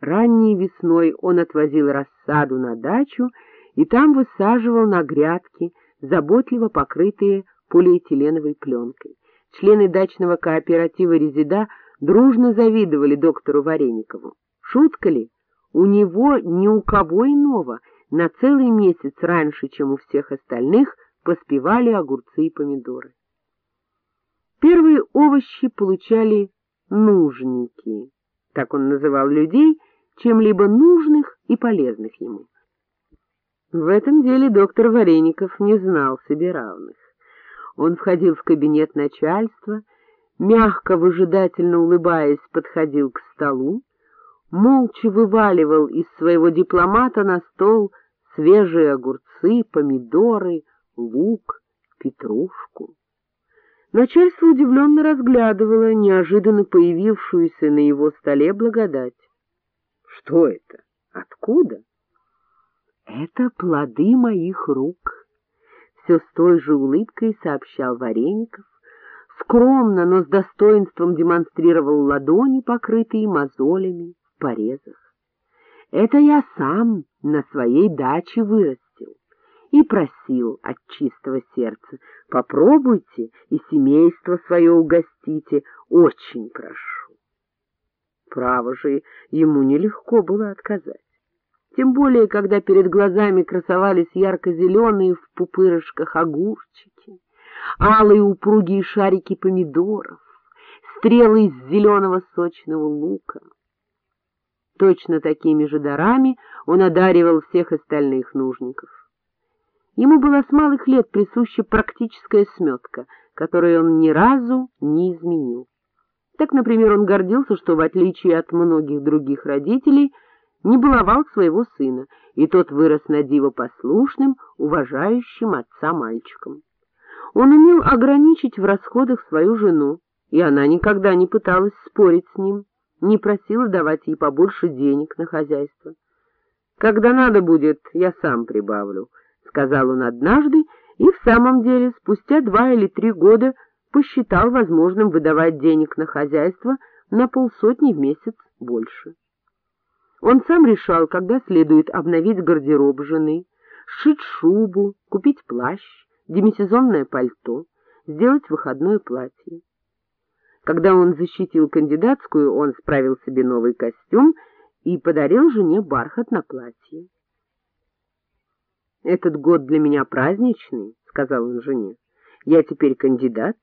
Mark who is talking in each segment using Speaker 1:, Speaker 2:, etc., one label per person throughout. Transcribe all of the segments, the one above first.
Speaker 1: Ранней весной он отвозил рассаду на дачу и там высаживал на грядки, заботливо покрытые полиэтиленовой пленкой. Члены дачного кооператива «Резида» дружно завидовали доктору Вареникову. Шутка ли? У него ни у кого иного на целый месяц раньше, чем у всех остальных, поспевали огурцы и помидоры. Первые овощи получали нужники, так он называл людей, чем-либо нужных и полезных ему. В этом деле доктор Вареников не знал себе равных. Он входил в кабинет начальства, мягко, выжидательно улыбаясь, подходил к столу, молча вываливал из своего дипломата на стол свежие огурцы, помидоры, лук, петрушку. Начальство удивленно разглядывало неожиданно появившуюся на его столе благодать. Что это? Откуда? Это плоды моих рук. Все с той же улыбкой сообщал Вареников, скромно, но с достоинством демонстрировал ладони, покрытые мозолями в порезах. Это я сам на своей даче вырастил и просил от чистого сердца, попробуйте и семейство свое угостите, очень прошу. Право же, ему нелегко было отказать. Тем более, когда перед глазами красовались ярко-зеленые в пупырышках огурчики, алые упругие шарики помидоров, стрелы из зеленого сочного лука. Точно такими же дарами он одаривал всех остальных нужников. Ему была с малых лет присуща практическая сметка, которую он ни разу не изменил. Так, например, он гордился, что, в отличие от многих других родителей, не баловал своего сына, и тот вырос на диво послушным, уважающим отца мальчиком. Он умел ограничить в расходах свою жену, и она никогда не пыталась спорить с ним, не просила давать ей побольше денег на хозяйство. «Когда надо будет, я сам прибавлю», — сказал он однажды, и в самом деле спустя два или три года посчитал возможным выдавать денег на хозяйство на полсотни в месяц больше. Он сам решал, когда следует обновить гардероб жены, сшить шубу, купить плащ, демисезонное пальто, сделать выходное платье. Когда он защитил кандидатскую, он справил себе новый костюм и подарил жене бархат на платье. «Этот год для меня праздничный», — сказал он жене. «Я теперь кандидат,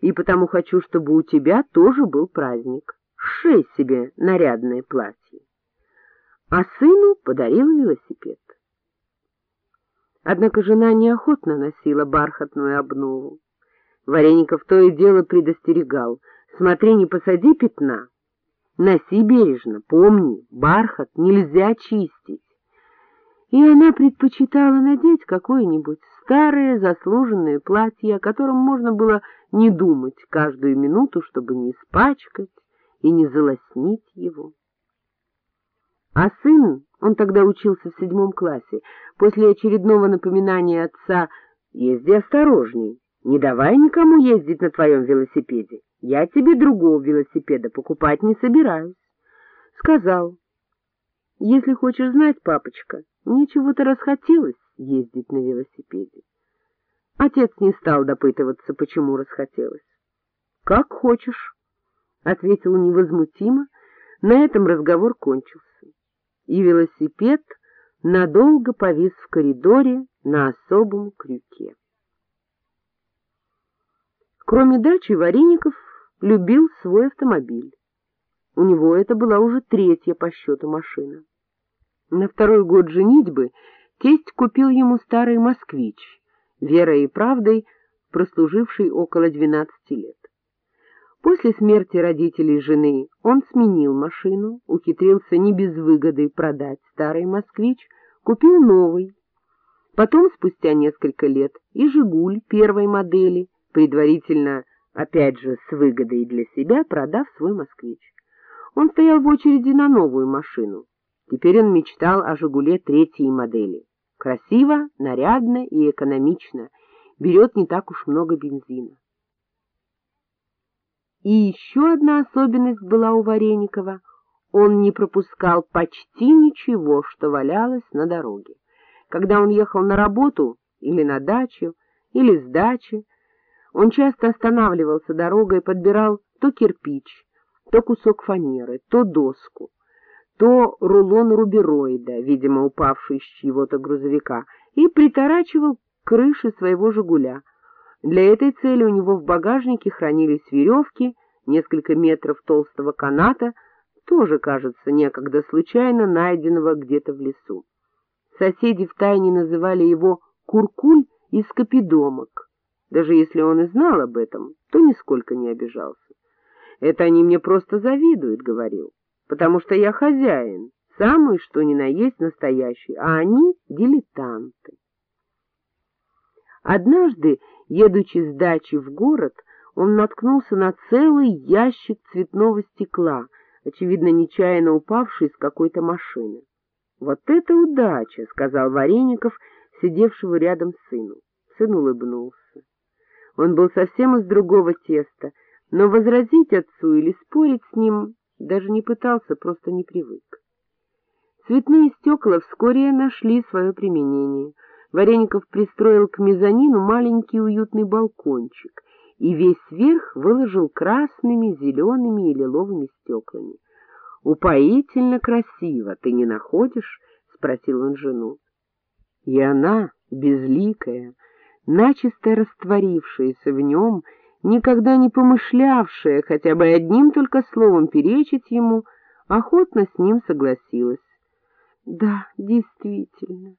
Speaker 1: и потому хочу, чтобы у тебя тоже был праздник. Шей себе нарядное платье». А сыну подарил велосипед. Однако жена неохотно носила бархатную обнову. Вареников то и дело предостерегал. Смотри, не посади пятна. Носи бережно, помни, бархат нельзя чистить. И она предпочитала надеть какое-нибудь старое заслуженное платье, о котором можно было не думать каждую минуту, чтобы не испачкать и не залоснить его. А сын, он тогда учился в седьмом классе, после очередного напоминания отца «Езди осторожней, не давай никому ездить на твоем велосипеде, я тебе другого велосипеда покупать не собираюсь», сказал «Если хочешь знать, папочка, мне чего-то расхотелось ездить на велосипеде». Отец не стал допытываться, почему расхотелось. «Как хочешь», — ответил невозмутимо, на этом разговор кончился и велосипед надолго повис в коридоре на особом крюке. Кроме дачи, Вареников любил свой автомобиль. У него это была уже третья по счету машина. На второй год женитьбы тесть купил ему старый «Москвич», верой и правдой прослуживший около двенадцати лет. После смерти родителей жены он сменил машину, ухитрился не без выгоды продать старый «Москвич», купил новый. Потом, спустя несколько лет, и «Жигуль» первой модели, предварительно, опять же, с выгодой для себя, продав свой «Москвич». Он стоял в очереди на новую машину. Теперь он мечтал о «Жигуле» третьей модели. Красиво, нарядно и экономично, берет не так уж много бензина. И еще одна особенность была у Вареникова. он не пропускал почти ничего, что валялось на дороге. Когда он ехал на работу или на дачу, или с дачи, он часто останавливался дорогой и подбирал то кирпич, то кусок фанеры, то доску, то рулон рубероида, видимо, упавший с чьего-то грузовика, и приторачивал к своего «Жигуля». Для этой цели у него в багажнике хранились веревки, несколько метров толстого каната, тоже, кажется, некогда случайно найденного где-то в лесу. Соседи втайне называли его «куркуль» из копидомок. Даже если он и знал об этом, то нисколько не обижался. «Это они мне просто завидуют», — говорил, — «потому что я хозяин, самый что ни на есть настоящий, а они — дилетанты». Однажды, едучи с дачи в город, он наткнулся на целый ящик цветного стекла, очевидно, нечаянно упавший с какой-то машины. — Вот это удача! — сказал Вареников, сидевшего рядом с сыном. Сын улыбнулся. Он был совсем из другого теста, но возразить отцу или спорить с ним даже не пытался, просто не привык. Цветные стекла вскоре нашли свое применение. Вареников пристроил к мезонину маленький уютный балкончик и весь верх выложил красными, зелеными и лиловыми стеклами. — Упоительно красиво, ты не находишь? — спросил он жену. И она, безликая, начисто растворившаяся в нем, никогда не помышлявшая хотя бы одним только словом перечить ему, охотно с ним согласилась. — Да, действительно,